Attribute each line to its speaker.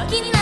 Speaker 1: aquí